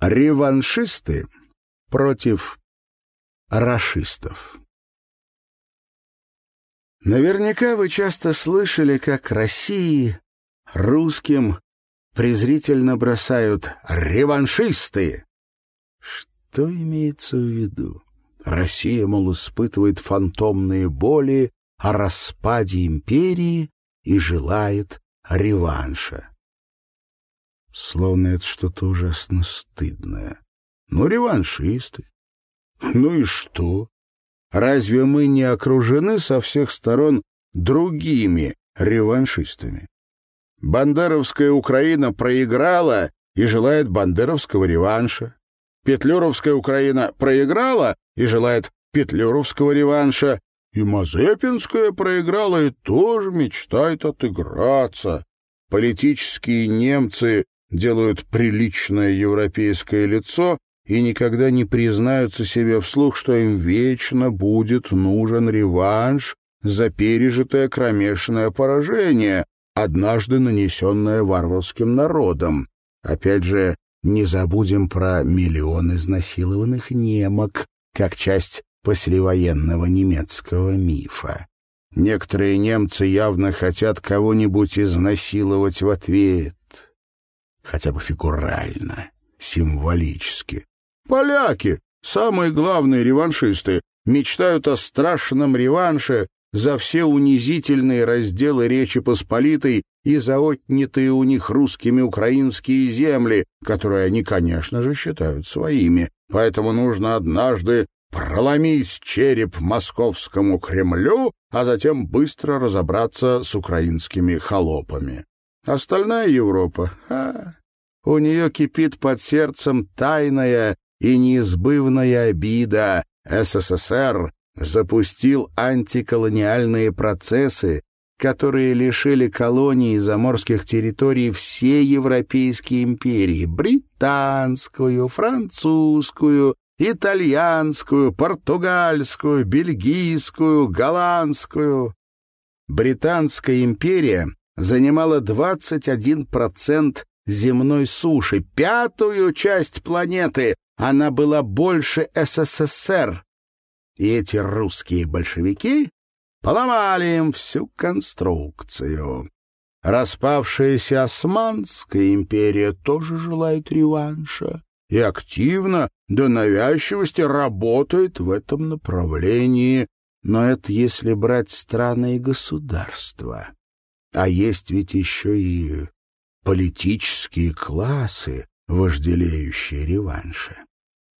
Реваншисты против рашистов. Наверняка вы часто слышали, как России, русским, презрительно бросают «реваншисты». Что имеется в виду? Россия, мол, испытывает фантомные боли о распаде империи и желает реванша. Словно это что-то ужасно стыдное. Ну, реваншисты. Ну и что? Разве мы не окружены со всех сторон другими реваншистами? Бандеровская Украина проиграла и желает бандеровского реванша. Петлюровская Украина проиграла и желает петлюровского реванша. И Мазепинская проиграла и тоже мечтает отыграться. Политические немцы делают приличное европейское лицо и никогда не признаются себе вслух, что им вечно будет нужен реванш за пережитое кромешное поражение, однажды нанесенное варварским народом. Опять же, не забудем про миллион изнасилованных немок, как часть послевоенного немецкого мифа. Некоторые немцы явно хотят кого-нибудь изнасиловать в ответ, хотя бы фигурально, символически. Поляки, самые главные реваншисты, мечтают о страшном реванше за все унизительные разделы Речи Посполитой и за отнятые у них русскими украинские земли, которые они, конечно же, считают своими. Поэтому нужно однажды проломить череп московскому Кремлю, а затем быстро разобраться с украинскими холопами. Остальная Европа, а, у нее кипит под сердцем тайная и неизбывная обида СССР запустил антиколониальные процессы, которые лишили колоний и заморских территорий все европейские империи — британскую, французскую, итальянскую, португальскую, бельгийскую, голландскую. Британская империя занимала 21% земной суши, пятую часть планеты, она была больше СССР. И эти русские большевики поломали им всю конструкцию. Распавшаяся Османская империя тоже желает реванша и активно, до навязчивости, работает в этом направлении. Но это если брать страны и государства. А есть ведь еще и политические классы, вожделеющие реванша.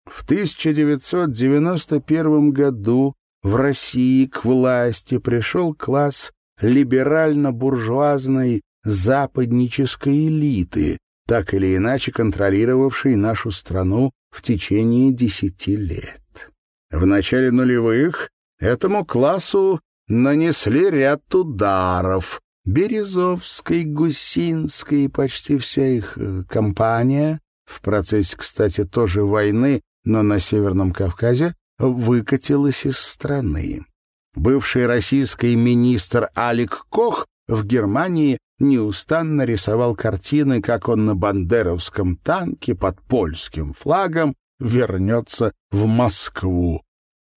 В 1991 году в России к власти пришел класс либерально-буржуазной западнической элиты, так или иначе контролировавшей нашу страну в течение десяти лет. В начале нулевых этому классу нанесли ряд ударов. Березовской, Гусинской, почти вся их э, компания, в процессе, кстати, тоже войны, но на Северном Кавказе, выкатилась из страны. Бывший российский министр Алик Кох в Германии неустанно рисовал картины, как он на бандеровском танке под польским флагом вернется в Москву.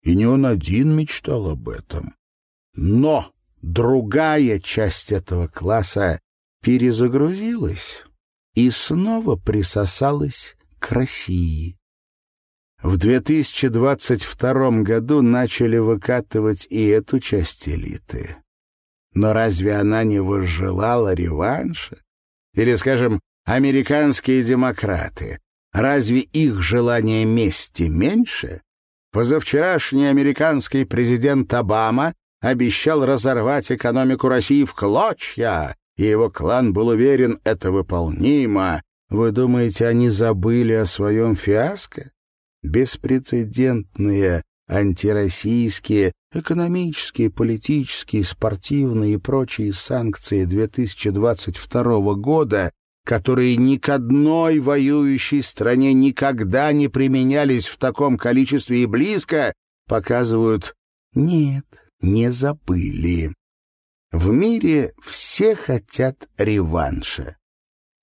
И не он один мечтал об этом. Но другая часть этого класса перезагрузилась и снова присосалась к России. В 2022 году начали выкатывать и эту часть элиты. Но разве она не возжелала реванша? Или, скажем, американские демократы? Разве их желание мести меньше? Позавчерашний американский президент Обама обещал разорвать экономику России в клочья, и его клан был уверен, это выполнимо. Вы думаете, они забыли о своем фиаско? беспрецедентные антироссийские, экономические, политические, спортивные и прочие санкции 2022 года, которые ни к одной воюющей стране никогда не применялись в таком количестве и близко, показывают «нет, не забыли». В мире все хотят реванша.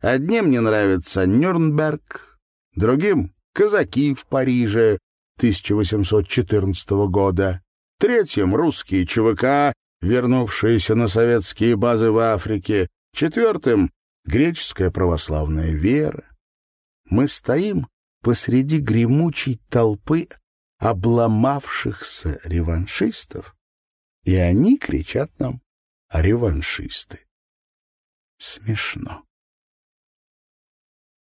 Одним не нравится Нюрнберг, другим — казаки в Париже 1814 года, третьим — русские ЧВК, вернувшиеся на советские базы в Африке, четвертым — греческая православная вера. Мы стоим посреди гремучей толпы обломавшихся реваншистов, и они кричат нам «реваншисты». Смешно.